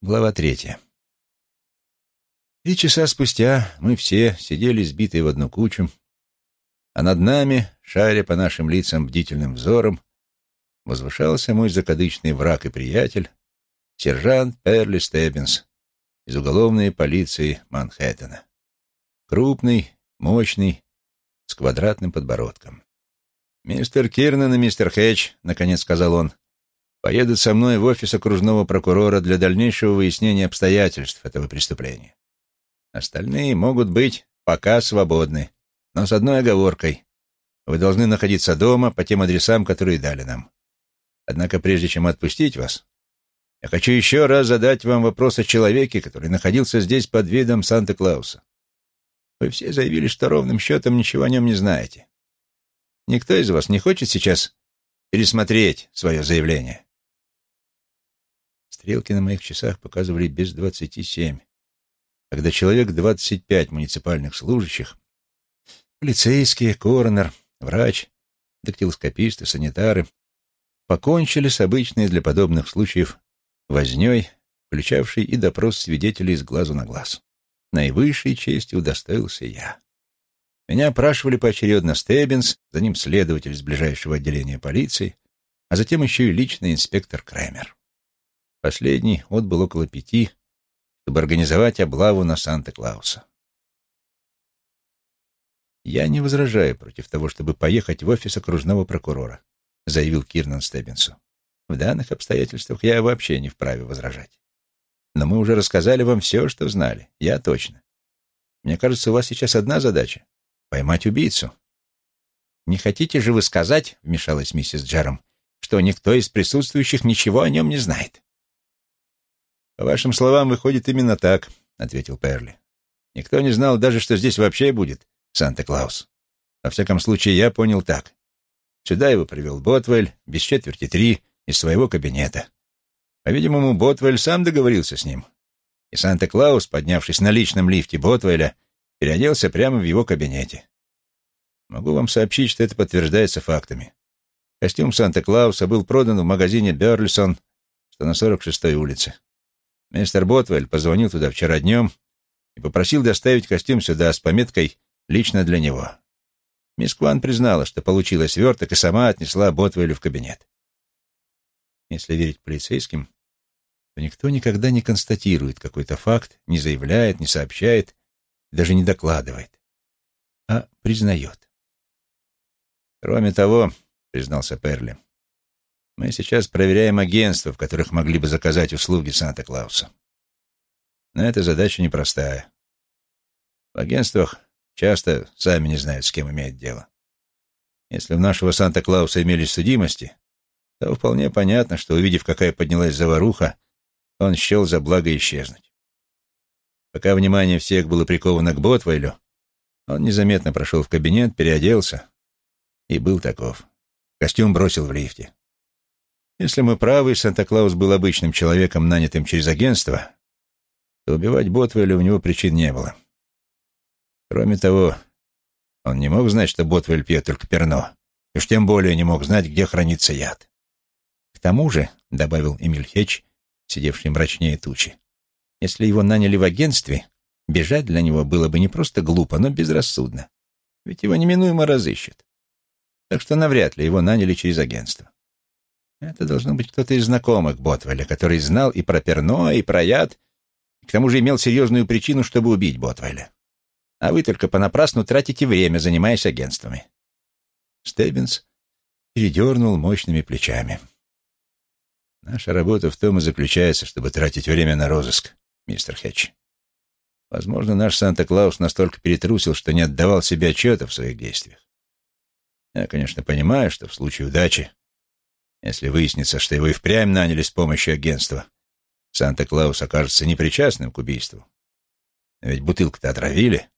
Глава третья. Три часа спустя мы все сидели сбитые в одну кучу, а над нами, шаря по нашим лицам бдительным взором, возвышался мой закадычный враг и приятель, сержант Перли Стеббинс из уголовной полиции Манхэттена. Крупный, мощный, с квадратным подбородком. «Мистер Кирнан и мистер Хэтч», — наконец сказал он, — поедут со мной в офис окружного прокурора для дальнейшего выяснения обстоятельств этого преступления. Остальные могут быть пока свободны, но с одной оговоркой. Вы должны находиться дома по тем адресам, которые дали нам. Однако прежде чем отпустить вас, я хочу еще раз задать вам вопрос о человеке, который находился здесь под видом Санта-Клауса. Вы все заявили, что ровным счетом ничего о нем не знаете. Никто из вас не хочет сейчас пересмотреть свое заявление? Стрелки на моих часах показывали без двадцати семь, когда человек двадцать пять муниципальных служащих, полицейские, коронер, врач, дактилоскописты, санитары, покончили с обычной для подобных случаев вознёй, включавшей и допрос свидетелей с глазу на глаз. Наивысшей чести удостоился я. Меня опрашивали поочередно Стеббинс, за ним следователь из ближайшего отделения полиции, а затем еще и личный инспектор Крэмер. Последний отбыл около пяти, чтобы организовать облаву на Санта-Клауса. «Я не возражаю против того, чтобы поехать в офис окружного прокурора», заявил Кирнан Стеббинсу. «В данных обстоятельствах я вообще не вправе возражать. Но мы уже рассказали вам все, что знали. Я точно. Мне кажется, у вас сейчас одна задача — поймать убийцу». «Не хотите же вы сказать, — вмешалась миссис Джером, — что никто из присутствующих ничего о нем не знает?» «По вашим словам, выходит именно так», — ответил Перли. «Никто не знал даже, что здесь вообще будет Санта-Клаус. Во всяком случае, я понял так. Сюда его привел Ботвель без четверти три из своего кабинета. По-видимому, Ботвель сам договорился с ним. И Санта-Клаус, поднявшись на личном лифте Ботвеля, переоделся прямо в его кабинете. Могу вам сообщить, что это подтверждается фактами. Костюм Санта-Клауса был продан в магазине Берлисон, что на 46-й улице. Мистер Ботвель позвонил туда вчера днем и попросил доставить костюм сюда с пометкой «Лично для него». Мисс Кван признала, что получила сверток и сама отнесла Ботвелю в кабинет. Если верить полицейским, то никто никогда не констатирует какой-то факт, не заявляет, не сообщает, даже не докладывает, а признает. Кроме того, признался Перли, мы сейчас проверяем агентства, в которых могли бы заказать услуги Санта-Клауса. Но эта задача непростая. В агентствах часто сами не знают, с кем имеют дело. Если у нашего Санта-Клауса имелись судимости, то вполне понятно, что, увидев, какая поднялась заваруха, он счел за благо исчезнуть. Пока внимание всех было приковано к Ботвейлю, он незаметно прошел в кабинет, переоделся и был таков. Костюм бросил в лифте. Если мы правы, Санта-Клаус был обычным человеком, нанятым через агентство, то убивать Ботвеля у него причин не было. Кроме того, он не мог знать, что Ботвель пьет только перно, и уж тем более не мог знать, где хранится яд. К тому же, — добавил Эмиль Хетч, сидевший мрачнее тучи, — если его наняли в агентстве, бежать для него было бы не просто глупо, но безрассудно, ведь его неминуемо разыщут. Так что навряд ли его наняли через агентство. Это должно быть кто-то из знакомых Ботвеля, который знал и про перно, и про яд, и к тому же имел серьезную причину, чтобы убить Ботвеля. А вы только понапрасну тратите время, занимаясь агентствами. Стеббинс передернул мощными плечами. Наша работа в том и заключается, чтобы тратить время на розыск, мистер Хэтч. Возможно, наш Санта-Клаус настолько перетрусил, что не отдавал себе отчета в своих действиях. Я, конечно, понимаю, что в случае удачи если выяснится, что его и впрямь наняли с помощью агентства, Санта-Клаус окажется непричастным к убийству. Ведь бутылку-то отравили.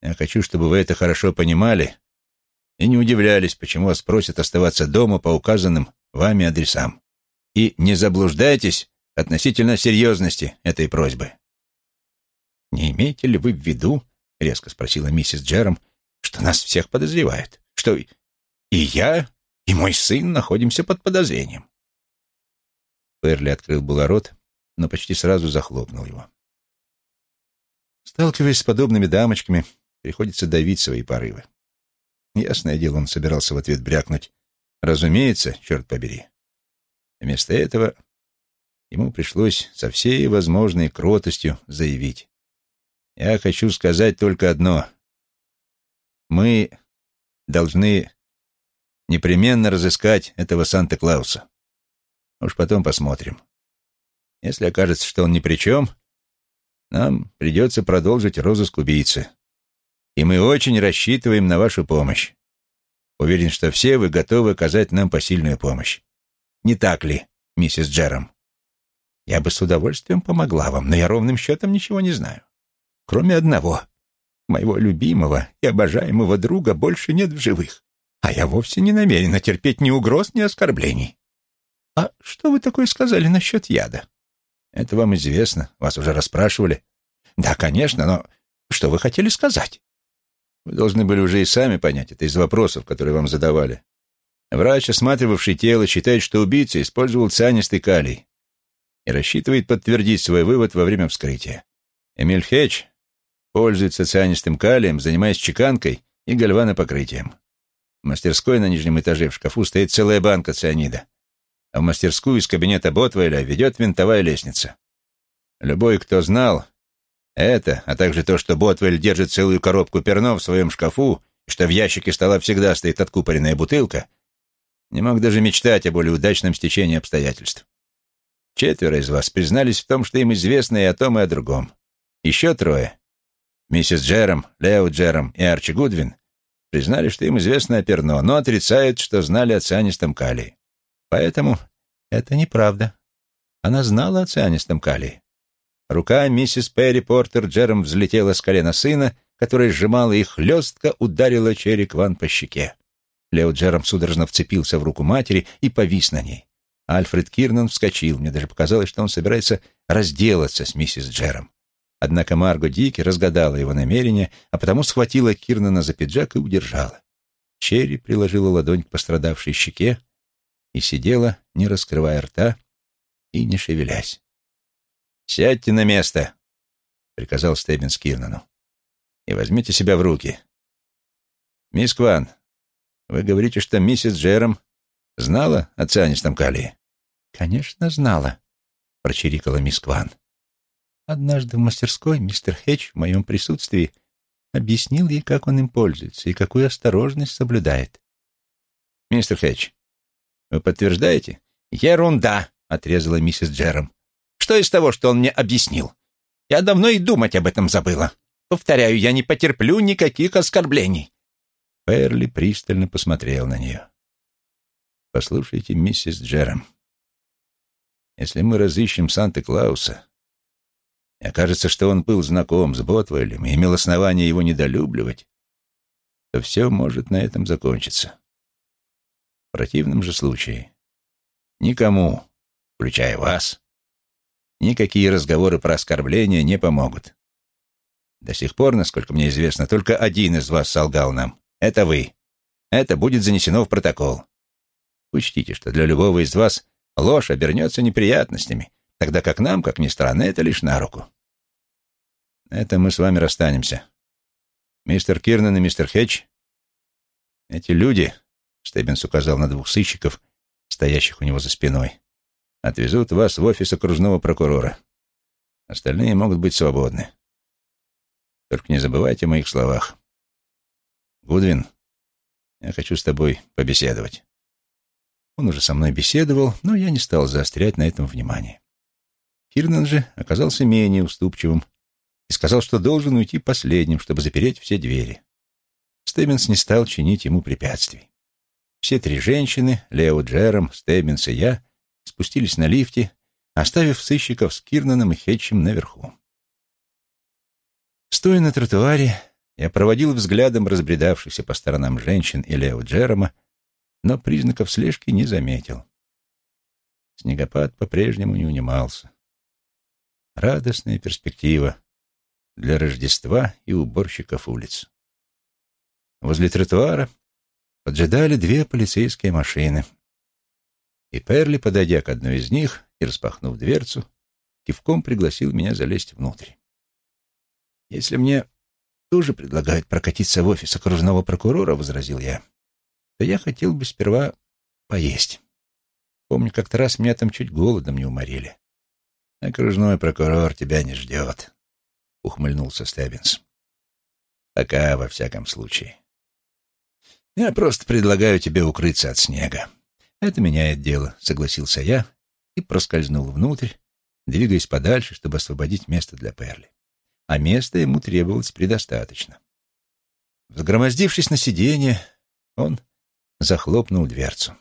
Я хочу, чтобы вы это хорошо понимали и не удивлялись, почему вас просят оставаться дома по указанным вами адресам. И не заблуждайтесь относительно серьезности этой просьбы. «Не имеете ли вы в виду, — резко спросила миссис Джером, — что нас всех подозревают? Что и я, и мой сын находимся под подозрением. Перли открыл было рот, но почти сразу захлопнул его. Сталкиваясь с подобными дамочками, приходится давить свои порывы. Ясное дело, он собирался в ответ брякнуть. Разумеется, черт побери. Вместо этого ему пришлось со всей возможной кротостью заявить. «Я хочу сказать только одно. Мы должны непременно разыскать этого Санта-Клауса. Уж потом посмотрим. Если окажется, что он ни при чем, нам придется продолжить розыск убийцы. И мы очень рассчитываем на вашу помощь. Уверен, что все вы готовы оказать нам посильную помощь. Не так ли, миссис Джером? Я бы с удовольствием помогла вам, но я ровным счетом ничего не знаю. Кроме одного. Моего любимого и обожаемого друга больше нет в живых. А я вовсе не намерена терпеть ни угроз, ни оскорблений. А что вы такое сказали насчет яда? Это вам известно, вас уже расспрашивали. Да, конечно, но что вы хотели сказать? Вы должны были уже и сами понять это из вопросов, которые вам задавали. Врач, осматривавший тело, считает, что убийца использовал цианистый калий и рассчитывает подтвердить свой вывод во время вскрытия. Эмиль Хэтч пользуется цианистым калием, занимаясь чеканкой и гальванопокрытием. В мастерской на нижнем этаже в шкафу стоит целая банка цианида, а в мастерскую из кабинета Ботвейля ведет винтовая лестница. Любой, кто знал это, а также то, что Ботвель держит целую коробку перно в своем шкафу, и что в ящике стола всегда стоит откупоренная бутылка, не мог даже мечтать о более удачном стечении обстоятельств. Четверо из вас признались в том, что им известно и о том, и о другом. Еще трое — миссис Джером, Лео Джером и Арчи Гудвин — признали, что им известно о перно, но отрицают, что знали о цианистом калии. Поэтому это неправда. Она знала о цианистом калии. Рука миссис Перри Портер Джером взлетела с колена сына, который сжимала их хлестко, ударила Черри Кван по щеке. Лео Джером судорожно вцепился в руку матери и повис на ней. Альфред Кирнан вскочил. Мне даже показалось, что он собирается разделаться с миссис Джером. Однако Марго Дики разгадала его намерение, а потому схватила Кирнана за пиджак и удержала. Черри приложила ладонь к пострадавшей щеке и сидела, не раскрывая рта и не шевелясь. «Сядьте на место», — приказал Стеббинс Кирнану, — «и возьмите себя в руки. Мисс Кван, вы говорите, что миссис Джером знала о цианистом калии?» «Конечно, знала», — прочирикала мисс Кван. Однажды в мастерской мистер Хэтч в моем присутствии объяснил ей, как он им пользуется и какую осторожность соблюдает. «Мистер Хэтч, вы подтверждаете?» «Ерунда!» — отрезала миссис Джером. «Что из того, что он мне объяснил? Я давно и думать об этом забыла. Повторяю, я не потерплю никаких оскорблений. Перли пристально посмотрел на нее. «Послушайте, миссис Джером, если мы разыщем Санта-Клауса, окажется, что он был знаком с Ботвелем и имел основание его недолюбливать, то все может на этом закончиться. В противном же случае никому, включая вас, никакие разговоры про оскорбления не помогут. До сих пор, насколько мне известно, только один из вас солгал нам. Это вы. Это будет занесено в протокол. Учтите, что для любого из вас ложь обернется неприятностями, тогда как нам, как ни странно, это лишь на руку. Это мы с вами расстанемся. Мистер Кирнан и мистер Хэтч, эти люди, Стеббинс указал на двух сыщиков, стоящих у него за спиной, отвезут вас в офис окружного прокурора. Остальные могут быть свободны. Только не забывайте о моих словах. Гудвин, я хочу с тобой побеседовать. Он уже со мной беседовал, но я не стал заострять на этом внимание. Кирнан же оказался менее уступчивым и сказал, что должен уйти последним, чтобы запереть все двери. Стеббинс не стал чинить ему препятствий. Все три женщины, Лео Джером, Стеббинс и я, спустились на лифте, оставив сыщиков с Кирнаном и Хетчем наверху. Стоя на тротуаре, я проводил взглядом разбредавшихся по сторонам женщин и Лео Джерома, но признаков слежки не заметил. Снегопад по-прежнему не унимался. Радостная перспектива для Рождества и уборщиков улиц. Возле тротуара поджидали две полицейские машины. И Перли, подойдя к одной из них и распахнув дверцу, кивком пригласил меня залезть внутрь. «Если мне тоже предлагают прокатиться в офис окружного прокурора», — возразил я, — «то я хотел бы сперва поесть. Помню, как-то раз меня там чуть голодом не уморили». «Окружной прокурор тебя не ждет», — ухмыльнулся Стеббинс. «Пока, во всяком случае. Я просто предлагаю тебе укрыться от снега». «Это меняет дело», — согласился я и проскользнул внутрь, двигаясь подальше, чтобы освободить место для Перли. А места ему требовалось предостаточно. Взгромоздившись на сиденье, он захлопнул дверцу.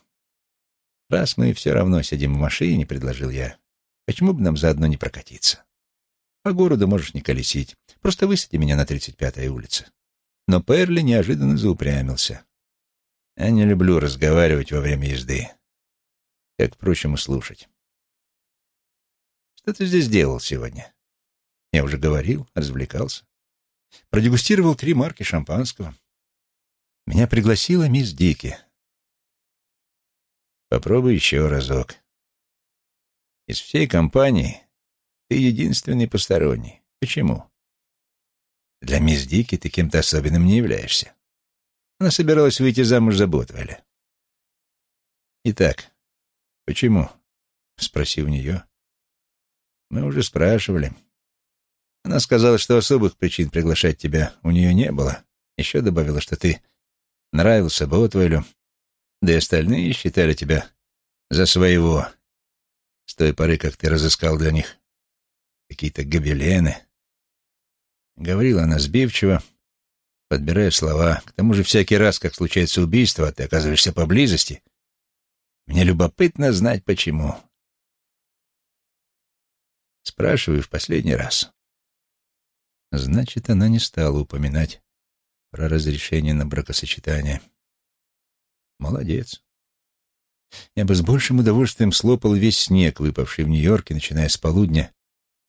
«Раз мы все равно сидим в машине», — предложил я, — «почему бы нам заодно не прокатиться? По городу можешь не колесить, просто высади меня на 35-й улице». Но Перли неожиданно заупрямился. «Я не люблю разговаривать во время езды, как, впрочем, и слушать. Что ты здесь делал сегодня? Я уже говорил, развлекался. Продегустировал три марки шампанского. Меня пригласила мисс Дики. Попробуй еще разок. Из всей компании ты единственный посторонний. Почему? Для мисс Дики ты кем-то особенным не являешься. Она собиралась выйти замуж за Ботвеля. Итак, почему? Спроси у нее. Мы уже спрашивали. Она сказала, что особых причин приглашать тебя у нее не было. Еще добавила, что ты нравился Ботвейлю, да и остальные считали тебя за своего. С той поры, как ты разыскал для них какие-то гобелены. Говорила она сбивчиво, подбирая слова. К тому же всякий раз, как случается убийство, ты оказываешься поблизости. Мне любопытно знать, почему. Спрашиваю в последний раз. Значит, она не стала упоминать про разрешение на бракосочетание. Молодец. Я бы с большим удовольствием слопал весь снег, выпавший в Нью-Йорке, начиная с полудня,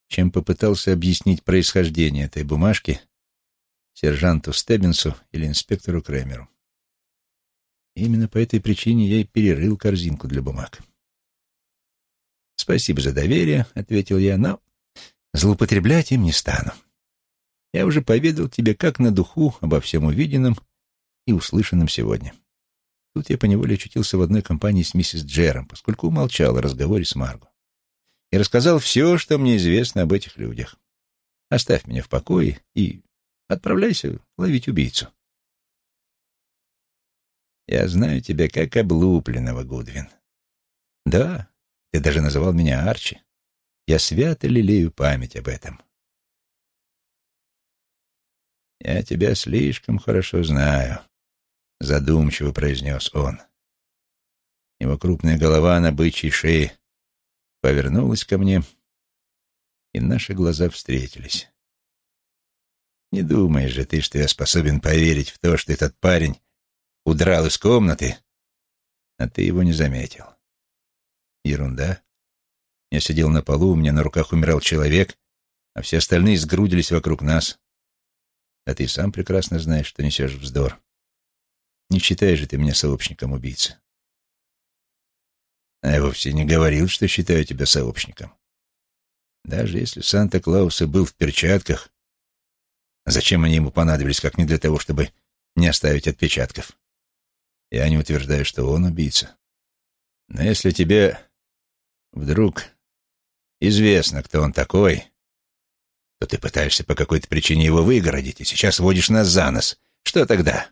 чем попытался объяснить происхождение этой бумажки сержанту Стеббинсу или инспектору Кремеру. Именно по этой причине я и перерыл корзинку для бумаг. «Спасибо за доверие», — ответил я, — «но злоупотреблять им не стану. Я уже поведал тебе как на духу обо всем увиденном и услышанном сегодня». Тут я поневоле очутился в одной компании с миссис Джером, поскольку умолчал о разговоре с Марго. И рассказал все, что мне известно об этих людях. Оставь меня в покое и отправляйся ловить убийцу. Я знаю тебя как облупленного, Гудвин. Да, ты даже называл меня Арчи. Я свято лелею память об этом. Я тебя слишком хорошо знаю, задумчиво произнес он. Его крупная голова на бычьей шее повернулась ко мне, и наши глаза встретились. Не думаешь же ты, что я способен поверить в то, что этот парень удрал из комнаты, а ты его не заметил. Ерунда. Я сидел на полу, у меня на руках умирал человек, а все остальные сгрудились вокруг нас. А ты сам прекрасно знаешь, что несешь вздор. Не считаешь же ты меня сообщником убийцы. А я вовсе не говорил, что считаю тебя сообщником. Даже если Санта-Клаус и был в перчатках, зачем они ему понадобились, как не для того, чтобы не оставить отпечатков? Я не утверждаю, что он убийца. Но если тебе вдруг известно, кто он такой, то ты пытаешься по какой-то причине его выгородить и сейчас водишь нас за нос. Что тогда?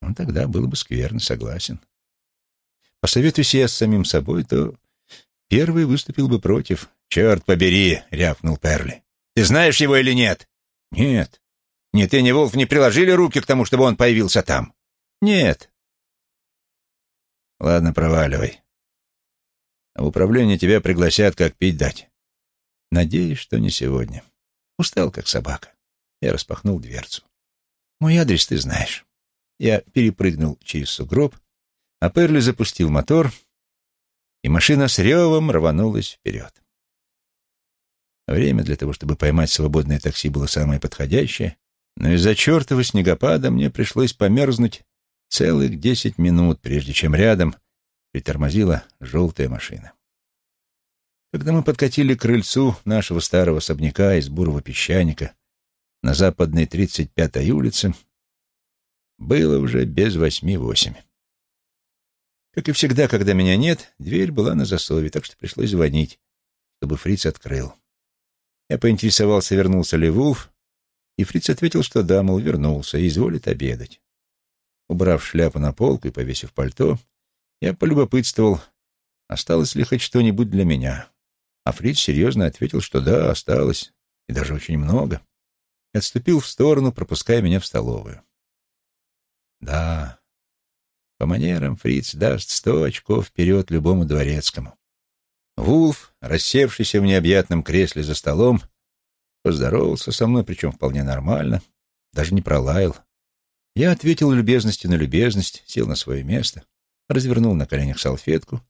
Ну, тогда было бы скверно, согласен. Посоветуйся я с самим собой, то первый выступил бы против. «Черт побери!» — рявкнул Перли. «Ты знаешь его или нет?» «Нет». «Ни ты, ни Волф не приложили руки к тому, чтобы он появился там?» «Нет». «Ладно, проваливай. А в управление тебя пригласят, как пить дать». «Надеюсь, что не сегодня. Устал, как собака». Я распахнул дверцу. «Мой адрес ты знаешь». Я перепрыгнул через сугроб, а Перли запустил мотор, и машина с ревом рванулась вперед. Время для того, чтобы поймать свободное такси, было самое подходящее, но из-за чертова снегопада мне пришлось померзнуть целых десять минут, прежде чем рядом притормозила желтая машина. Когда мы подкатили к крыльцу нашего старого особняка из бурого песчаника на западной 35-й улице, было уже без восьми восемь. Как и всегда, когда меня нет, дверь была на засове, так что пришлось звонить, чтобы Фриц открыл. Я поинтересовался, вернулся ли Вулф, и Фриц ответил, что да, мол, вернулся и изволит обедать. Убрав шляпу на полку и повесив пальто, я полюбопытствовал, осталось ли хоть что-нибудь для меня. А Фриц серьезно ответил, что да, осталось, и даже очень много, и отступил в сторону, пропуская меня в столовую. Да, по манерам Фриц даст сто очков вперед любому дворецкому. Вулф, рассевшийся в необъятном кресле за столом, поздоровался со мной, причем вполне нормально, даже не пролаял. Я ответил любезностью на любезность, сел на свое место, развернул на коленях салфетку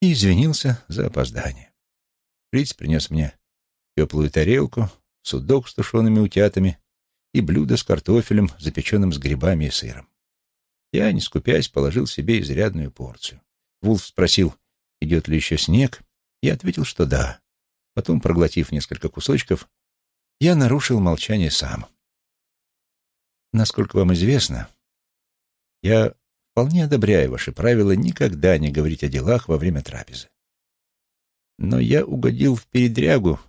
и извинился за опоздание. Фриц принес мне теплую тарелку, судок с тушеными утятами и блюдо с картофелем, запеченным с грибами и сыром. Я, не скупясь, положил себе изрядную порцию. Вулф спросил, идет ли еще снег, я ответил, что да. Потом, проглотив несколько кусочков, я нарушил молчание сам. Насколько вам известно, я вполне одобряю ваши правила никогда не говорить о делах во время трапезы. Но я угодил в передрягу,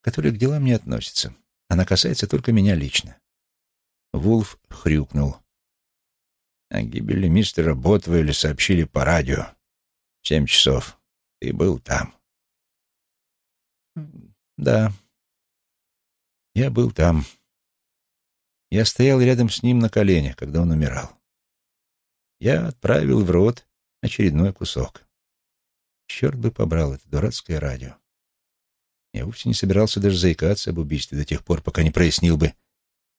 которая к делам не относится. Она касается только меня лично. Вулф хрюкнул. О гибели мистера Ботвейля сообщили по радио. Семь часов. Ты был там. Да. Я был там. Я стоял рядом с ним на коленях, когда он умирал. Я отправил в рот очередной кусок. Черт бы побрал это дурацкое радио. Я вовсе не собирался даже заикаться об убийстве до тех пор, пока не прояснил бы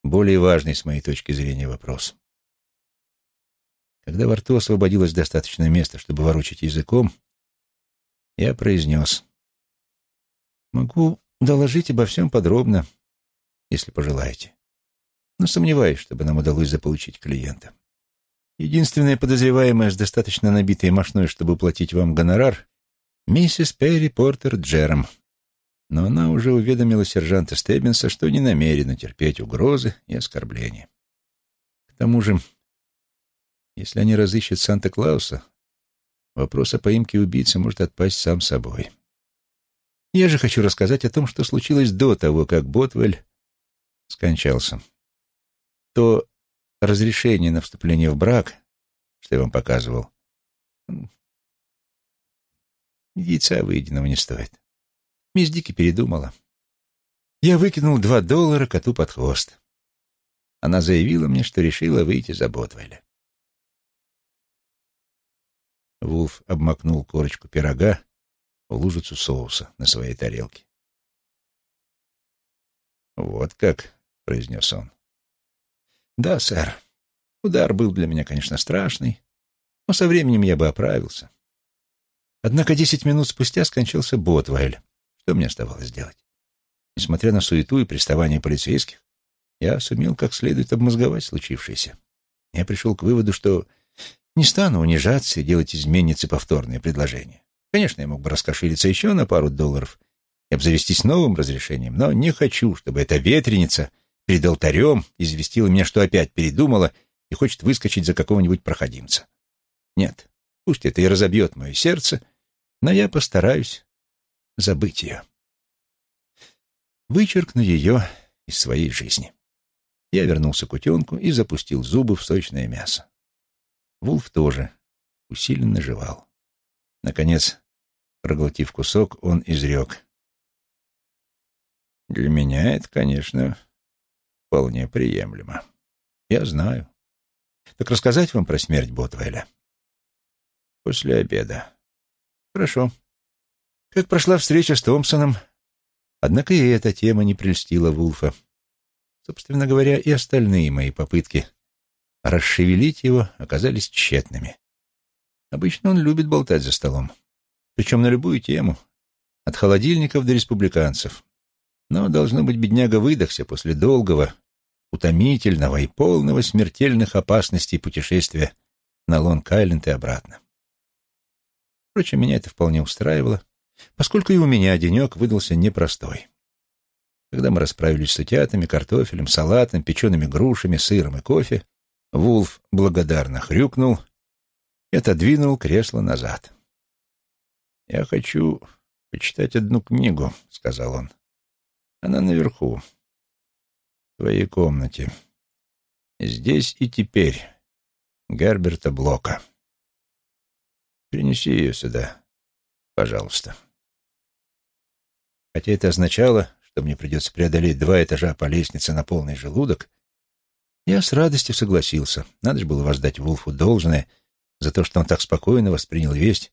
более важный с моей точки зрения вопрос. Когда во рту освободилось достаточно места, чтобы ворочать языком, я произнес. «Могу доложить обо всем подробно, если пожелаете. Но сомневаюсь, чтобы нам удалось заполучить клиента. Единственная подозреваемая с достаточно набитой мошной, чтобы платить вам гонорар, миссис Перри Портер Джером. Но она уже уведомила сержанта Стеббинса, что не намерена терпеть угрозы и оскорбления. К тому же если они разыщут Санта-Клауса, вопрос о поимке убийцы может отпасть сам собой. Я же хочу рассказать о том, что случилось до того, как Ботвель скончался. То разрешение на вступление в брак, что я вам показывал, яйца выеденного не стоит. Мисс Дики передумала. Я выкинул два доллара коту под хвост. Она заявила мне, что решила выйти за Ботвеля. Вулф обмакнул корочку пирога в лужицу соуса на своей тарелке. «Вот как», — произнес он. «Да, сэр. Удар был для меня, конечно, страшный, но со временем я бы оправился. Однако десять минут спустя скончался Ботвайль. Что мне оставалось делать? Несмотря на суету и приставание полицейских, я сумел как следует обмозговать случившееся. Я пришел к выводу, что не стану унижаться и делать изменнице повторные предложения. Конечно, я мог бы раскошелиться еще на пару долларов и обзавестись новым разрешением, но не хочу, чтобы эта ветреница перед алтарем известила меня, что опять передумала и хочет выскочить за какого-нибудь проходимца. Нет, пусть это и разобьет мое сердце, но я постараюсь забыть ее. Вычеркну ее из своей жизни. Я вернулся к утенку и запустил зубы в сочное мясо. Вулф тоже усиленно жевал. Наконец, проглотив кусок, он изрек. «Для меня это, конечно, вполне приемлемо. Я знаю. Так рассказать вам про смерть Ботвеля?» «После обеда». «Хорошо. Как прошла встреча с Томпсоном?» Однако и эта тема не прельстила Вулфа. Собственно говоря, и остальные мои попытки расшевелить его оказались тщетными. Обычно он любит болтать за столом, причем на любую тему, от холодильников до республиканцев. Но, должно быть, бедняга выдохся после долгого, утомительного и полного смертельных опасностей путешествия на Лонг-Айленд и обратно. Впрочем, меня это вполне устраивало, поскольку и у меня денек выдался непростой. Когда мы расправились с утятами, картофелем, салатом, печеными грушами, сыром и кофе, Вулф благодарно хрюкнул и отодвинул кресло назад. «Я хочу почитать одну книгу», — сказал он. «Она наверху, в твоей комнате. Здесь и теперь. Герберта Блока. Принеси ее сюда, пожалуйста». Хотя это означало, что мне придется преодолеть два этажа по лестнице на полный желудок, я с радостью согласился. Надо же было воздать Вулфу должное за то, что он так спокойно воспринял весть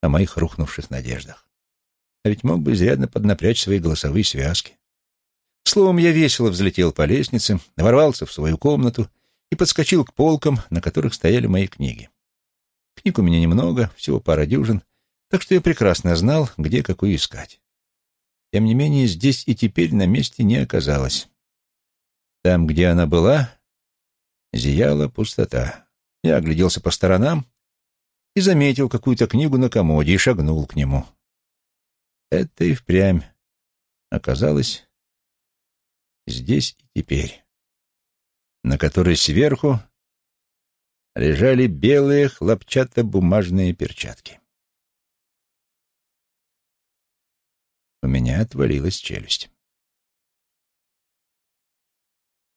о моих рухнувших надеждах. А ведь мог бы изрядно поднапрячь свои голосовые связки. Словом, я весело взлетел по лестнице, ворвался в свою комнату и подскочил к полкам, на которых стояли мои книги. Книг у меня немного, всего пара дюжин, так что я прекрасно знал, где какую искать. Тем не менее, здесь и теперь на месте не оказалось. Там, где она была, зияла пустота. Я огляделся по сторонам и заметил какую-то книгу на комоде и шагнул к нему. Это и впрямь оказалось здесь и теперь, на которой сверху лежали белые хлопчатобумажные перчатки. У меня отвалилась челюсть.